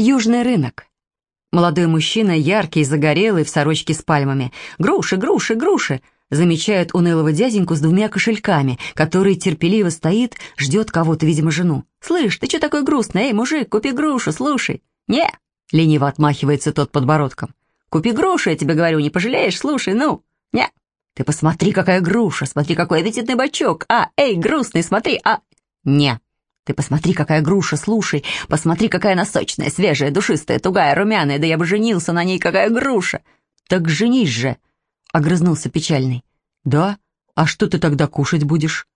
Южный рынок. Молодой мужчина, яркий, загорелый, в сорочке с пальмами. «Груши, груши, груши!» Замечает унылого дяденьку с двумя кошельками, который терпеливо стоит, ждет кого-то, видимо, жену. «Слышь, ты что такой грустный? Эй, мужик, купи грушу, слушай!» «Не!» — лениво отмахивается тот подбородком. «Купи грушу, я тебе говорю, не пожалеешь, слушай, ну!» «Не!» «Ты посмотри, какая груша, смотри, какой аппетитный бачок! А, эй, грустный, смотри, а...» «Не!» Ты посмотри, какая груша, слушай, посмотри, какая она сочная, свежая, душистая, тугая, румяная, да я бы женился на ней, какая груша. Так женись же, — огрызнулся печальный. Да? А что ты тогда кушать будешь?